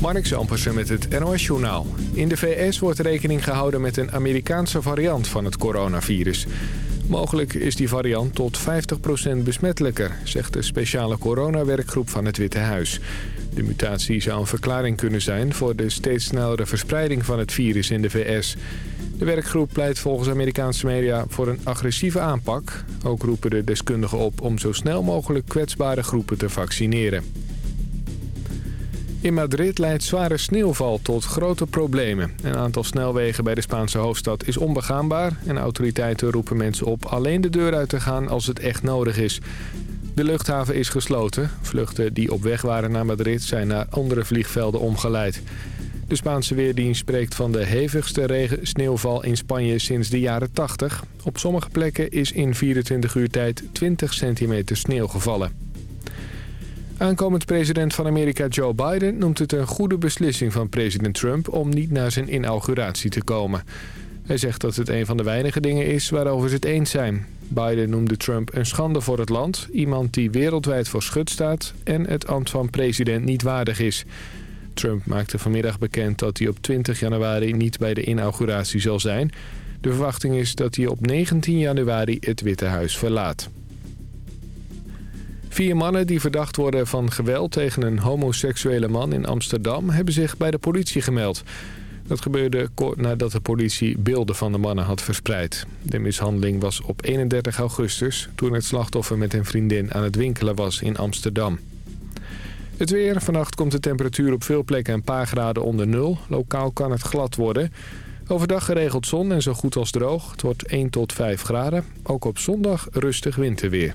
Mark Zampersen met het NOS Journaal. In de VS wordt rekening gehouden met een Amerikaanse variant van het coronavirus. Mogelijk is die variant tot 50% besmettelijker, zegt de speciale coronawerkgroep van het Witte Huis. De mutatie zou een verklaring kunnen zijn voor de steeds snellere verspreiding van het virus in de VS. De werkgroep pleit volgens Amerikaanse media voor een agressieve aanpak. Ook roepen de deskundigen op om zo snel mogelijk kwetsbare groepen te vaccineren. In Madrid leidt zware sneeuwval tot grote problemen. Een aantal snelwegen bij de Spaanse hoofdstad is onbegaanbaar... en autoriteiten roepen mensen op alleen de deur uit te gaan als het echt nodig is. De luchthaven is gesloten. Vluchten die op weg waren naar Madrid zijn naar andere vliegvelden omgeleid. De Spaanse Weerdienst spreekt van de hevigste regen sneeuwval in Spanje sinds de jaren 80. Op sommige plekken is in 24 uur tijd 20 centimeter sneeuw gevallen. Aankomend president van Amerika Joe Biden noemt het een goede beslissing van president Trump om niet naar zijn inauguratie te komen. Hij zegt dat het een van de weinige dingen is waarover ze het eens zijn. Biden noemde Trump een schande voor het land, iemand die wereldwijd voor schut staat en het ambt van president niet waardig is. Trump maakte vanmiddag bekend dat hij op 20 januari niet bij de inauguratie zal zijn. De verwachting is dat hij op 19 januari het Witte Huis verlaat. Vier mannen die verdacht worden van geweld tegen een homoseksuele man in Amsterdam... hebben zich bij de politie gemeld. Dat gebeurde kort nadat de politie beelden van de mannen had verspreid. De mishandeling was op 31 augustus... toen het slachtoffer met een vriendin aan het winkelen was in Amsterdam. Het weer. Vannacht komt de temperatuur op veel plekken een paar graden onder nul. Lokaal kan het glad worden. Overdag geregeld zon en zo goed als droog. Het wordt 1 tot 5 graden. Ook op zondag rustig winterweer.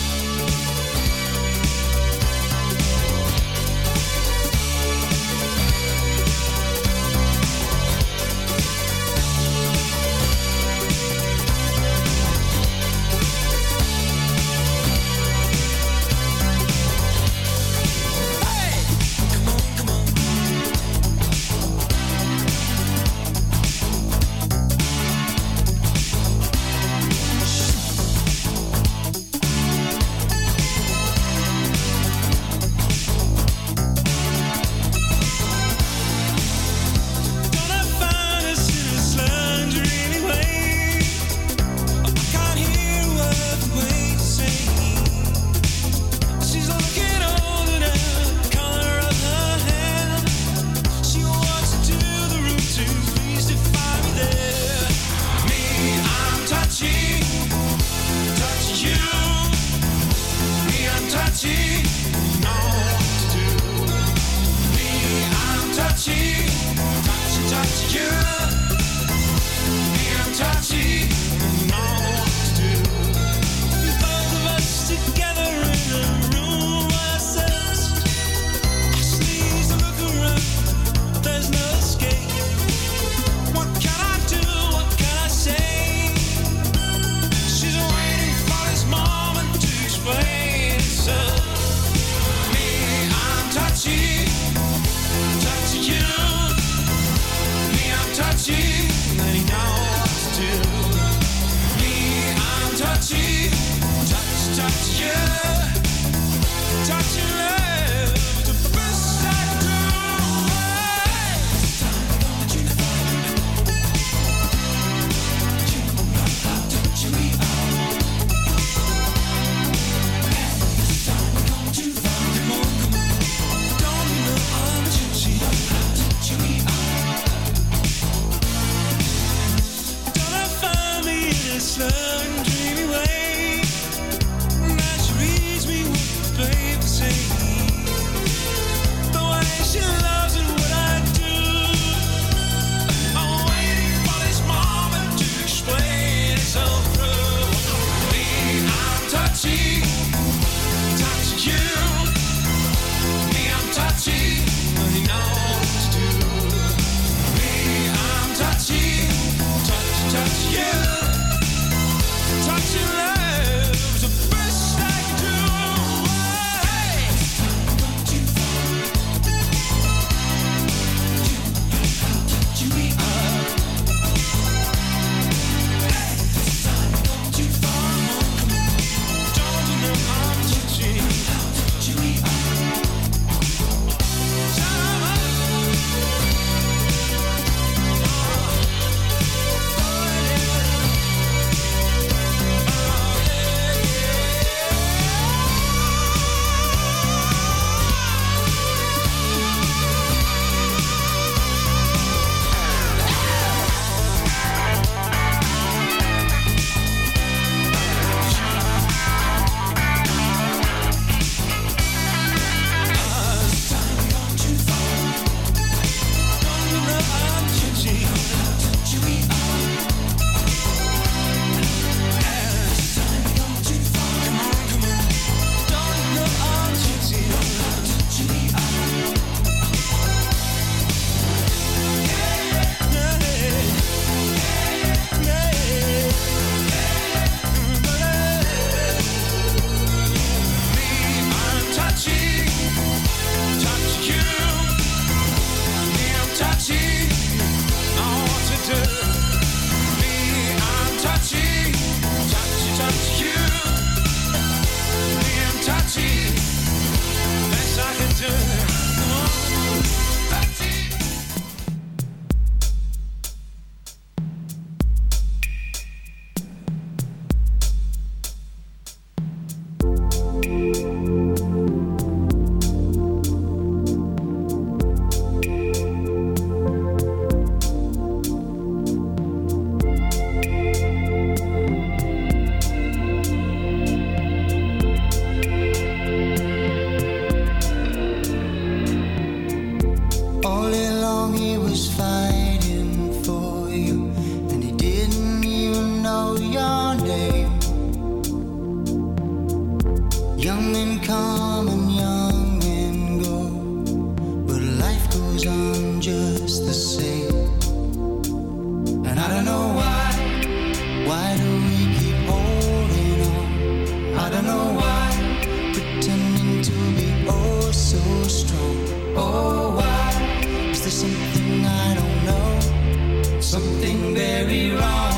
be wrong.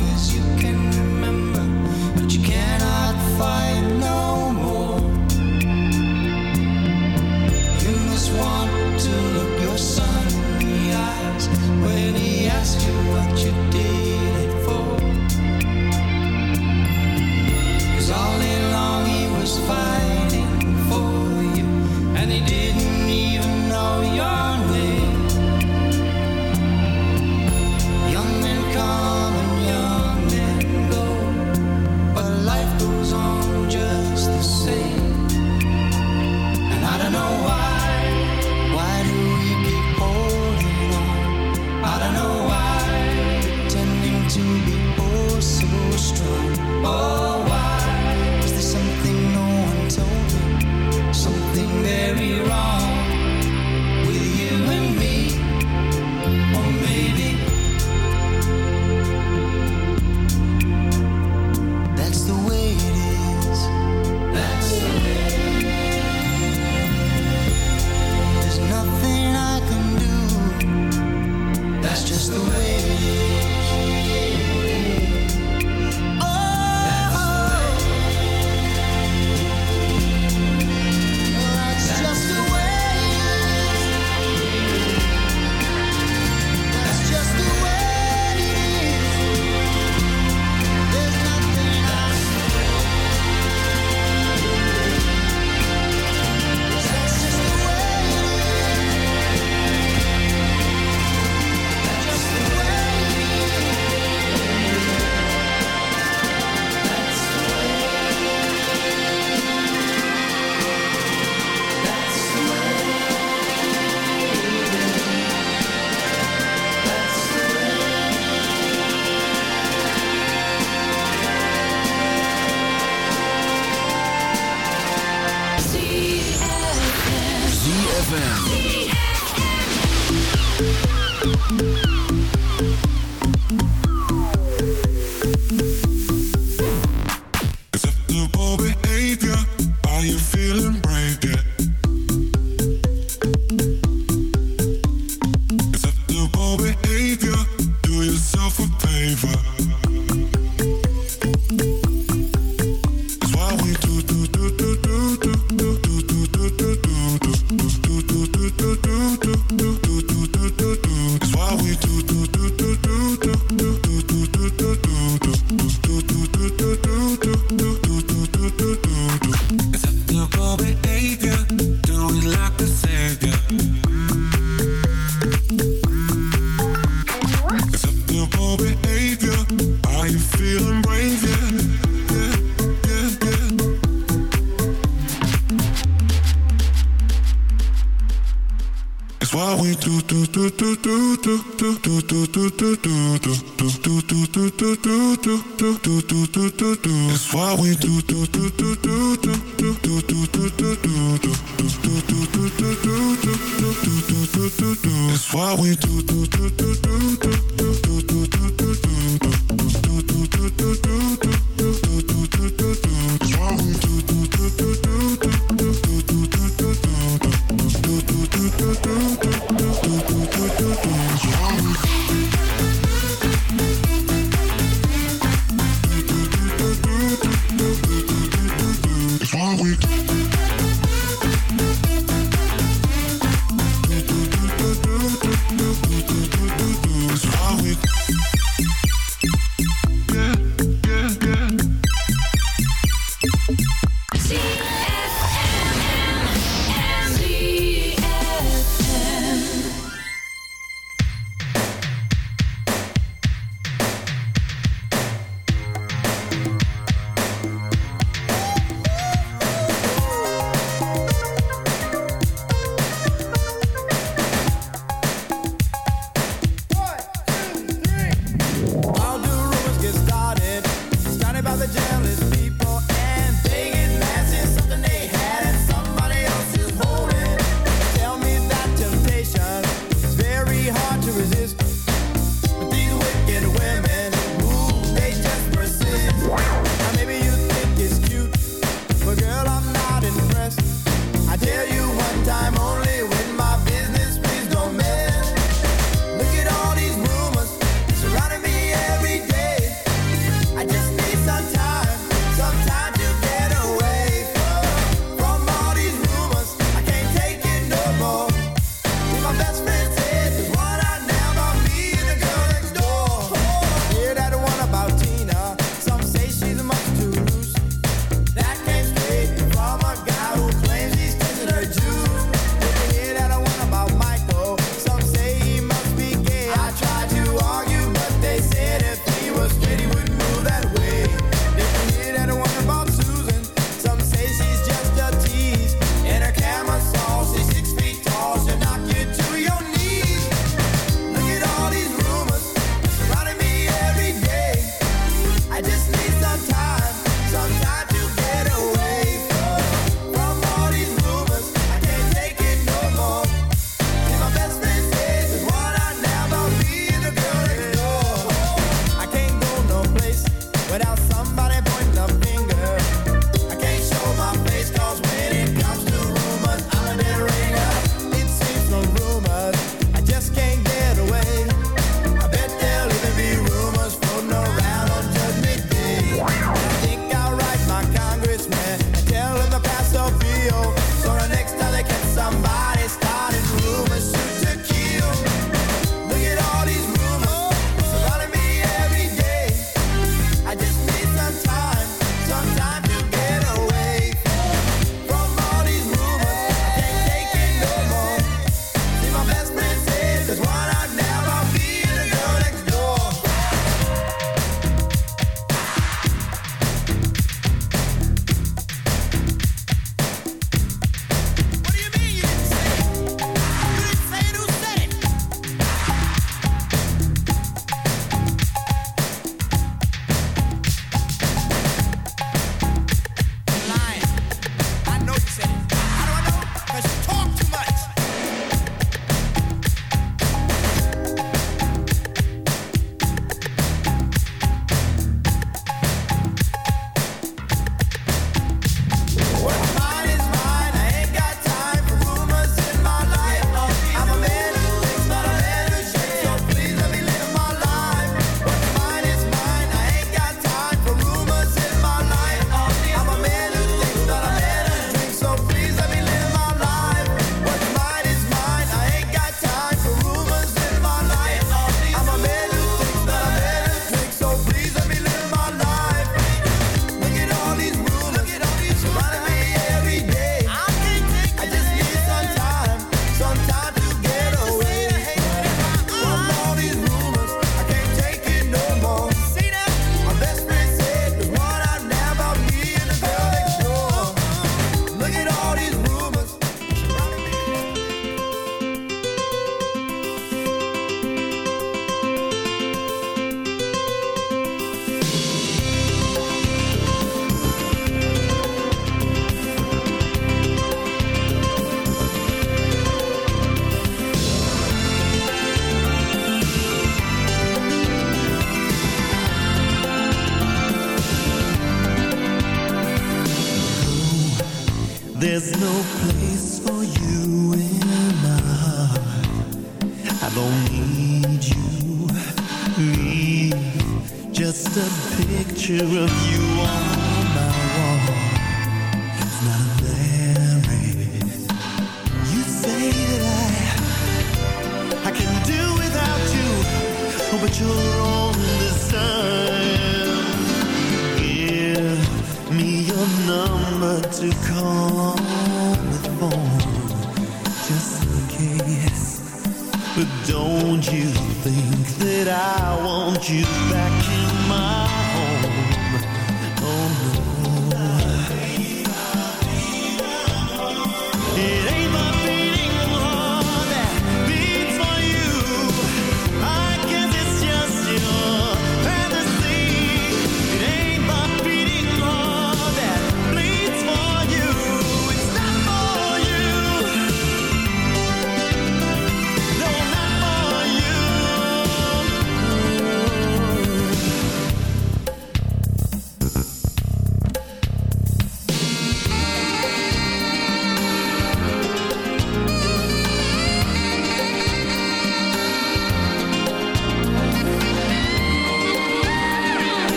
Behavior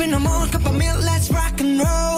in the morning, cup of milk, let's rock and roll.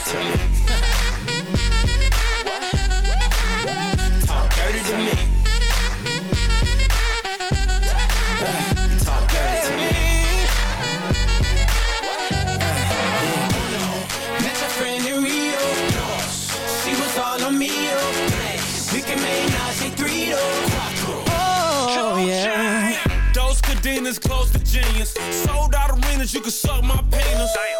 Talk dirty to me. Talk dirty to me. She was all on me. Oh yeah. Those cadenas close to genius. Sold out arenas, you can suck my penis. Damn.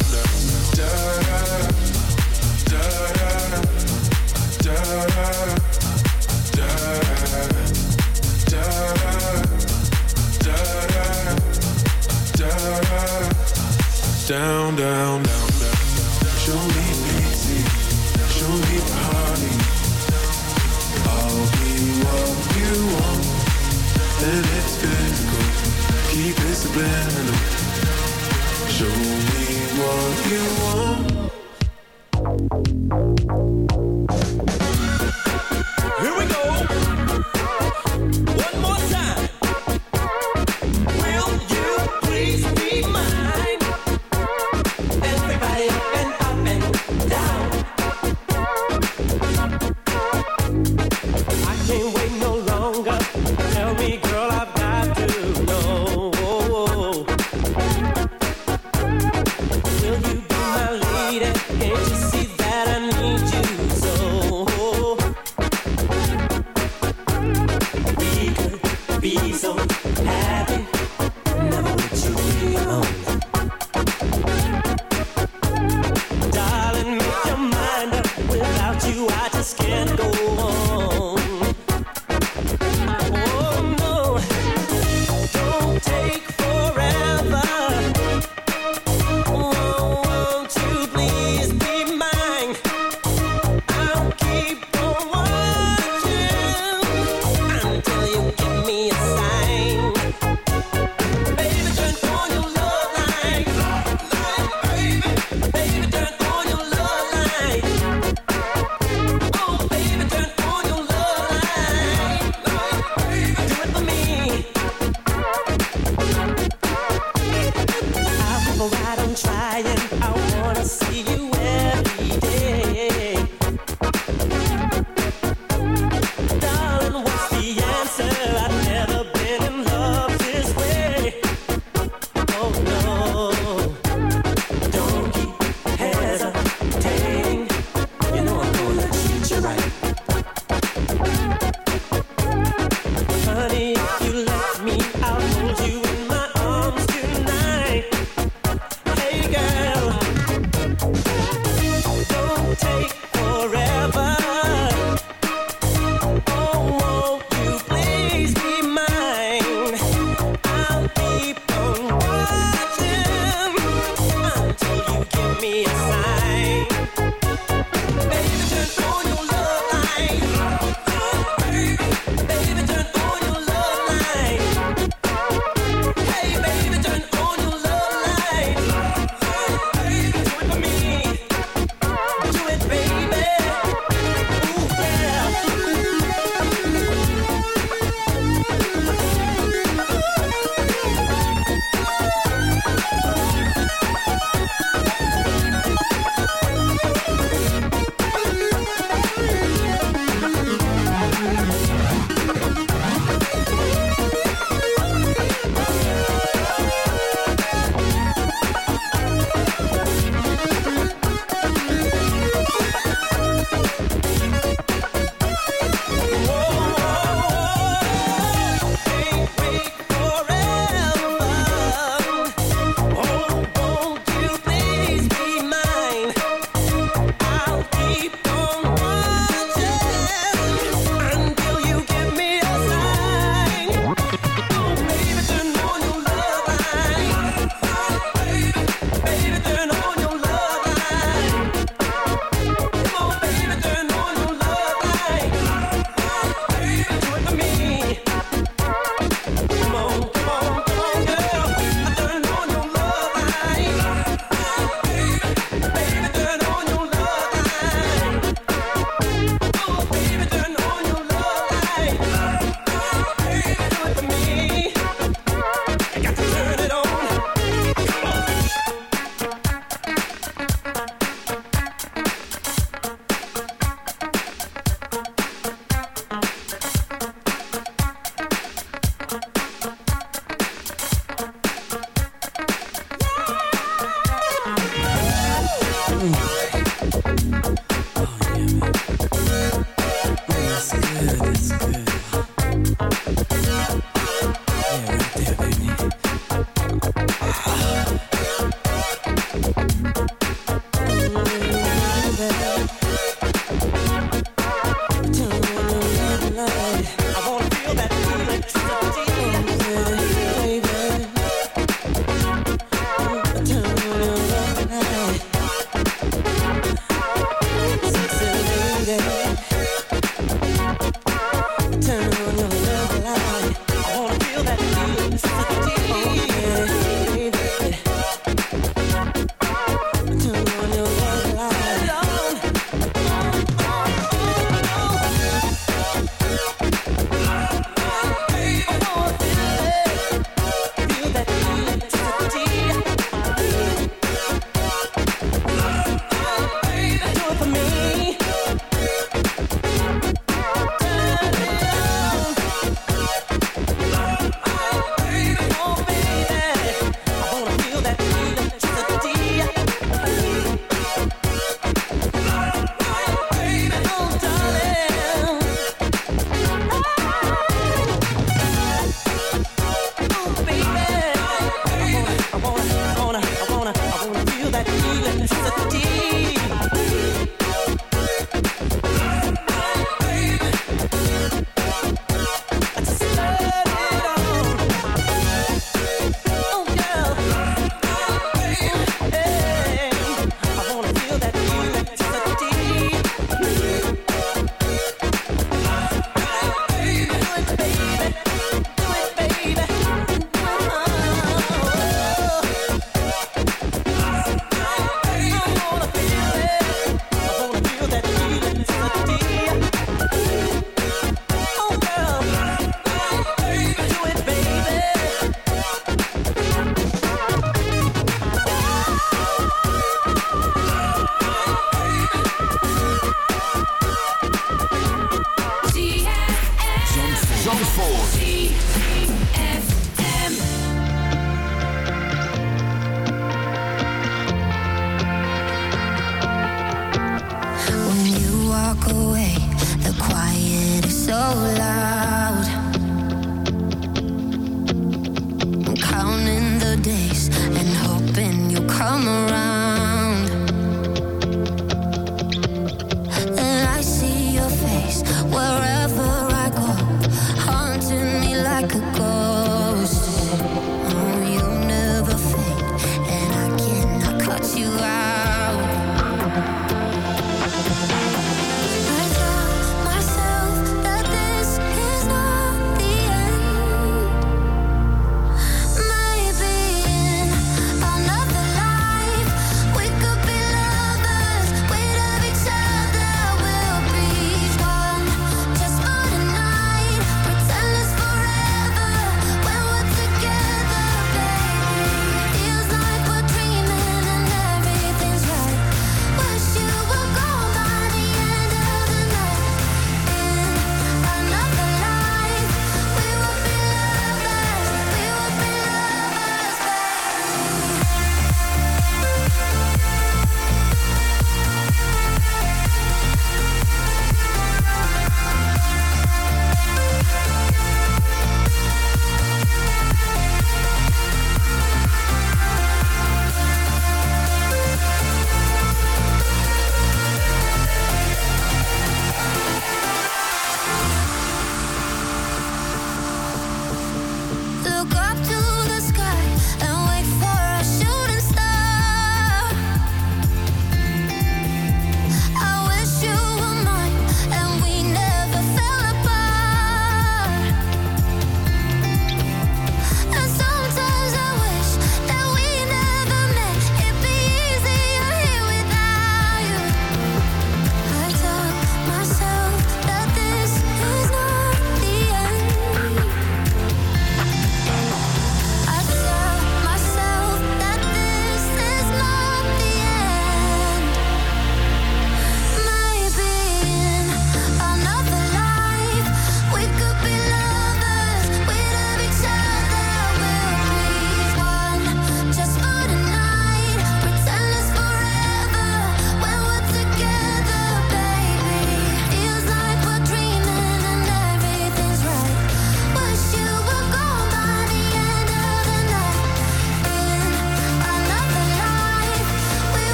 down, down.